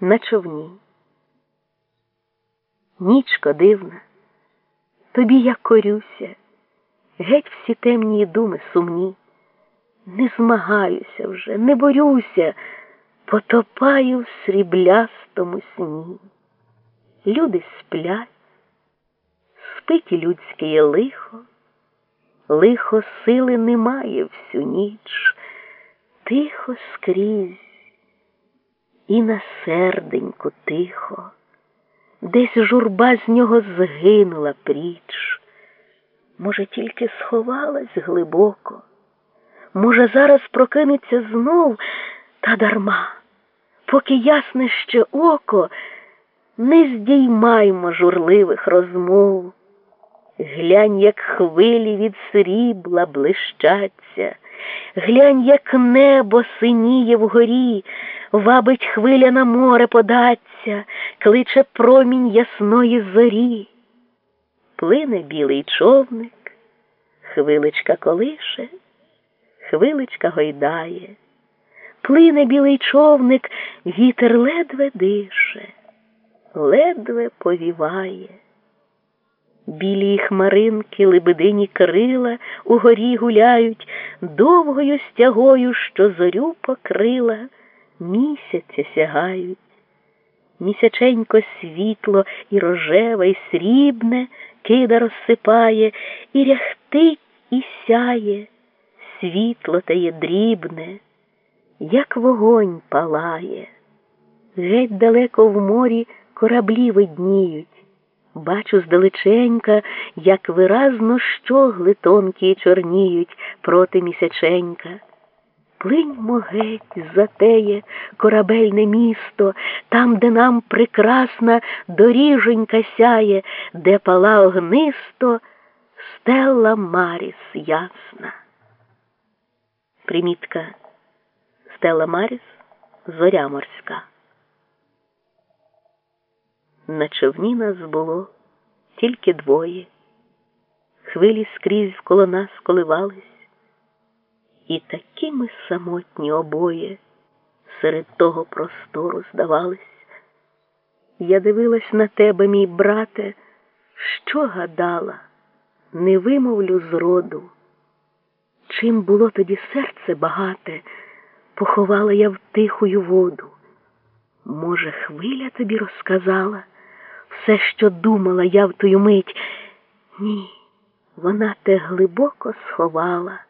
на човні. Нічко дивна, тобі я корюся, геть всі темні думи сумні. Не змагаюся вже, не борюся, потопаю в сріблястому сні. Люди сплять, спить людське лихо, лихо сили немає всю ніч, тихо скрізь і на серденьку тихо, десь журба з нього згинула пріч. Може, тільки сховалась глибоко, може, зараз прокинеться знов, та дарма, поки ясне ще око, не здіймаймо журливих розмов. Глянь, як хвилі від срібла блищаться, глянь, як небо синіє вгорі, вабить хвиля на море податься, кличе промінь ясної зорі. Плине білий човник, хвиличка колише, хвиличка гойдає, плине білий човник, вітер ледве дише, ледве повіває. Білі хмаринки лебедині крила угорі гуляють, довгою стягою, що зорю покрила, місяця сягають. Місяченько світло і рожеве, і срібне кида розсипає, і ряхтить, і сяє, світло тає дрібне, як вогонь палає. Геть далеко в морі кораблі видніють. Бачу здалеченька, як виразно щогли тонкі чорніють проти місяченька. Плиньмо геть затеє корабельне місто, там, де нам прекрасна доріженька сяє, де пала огнисто стелла Маріс ясна. Примітка Стелла Маріс зоря морська. На човні нас було тільки двоє, хвилі скрізь коло нас коливались, і такі ми самотні обоє серед того простору здавались. Я дивилась на тебе, мій брате, що гадала, не вимовлю зроду. Чим було тоді серце багате, поховала я в тихую воду. Може, хвиля тобі розказала? Все, що думала я в тую мить. Ні, вона те глибоко сховала.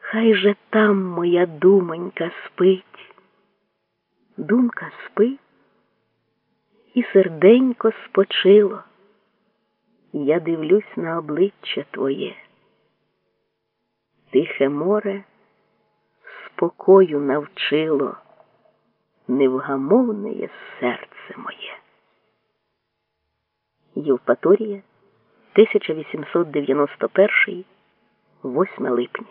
Хай же там моя думонька спить. Думка спить, і серденько спочило. Я дивлюсь на обличчя твоє. Тихе море спокою навчило невгамовне серце моє. Євпаторія, 1891, 8 липня.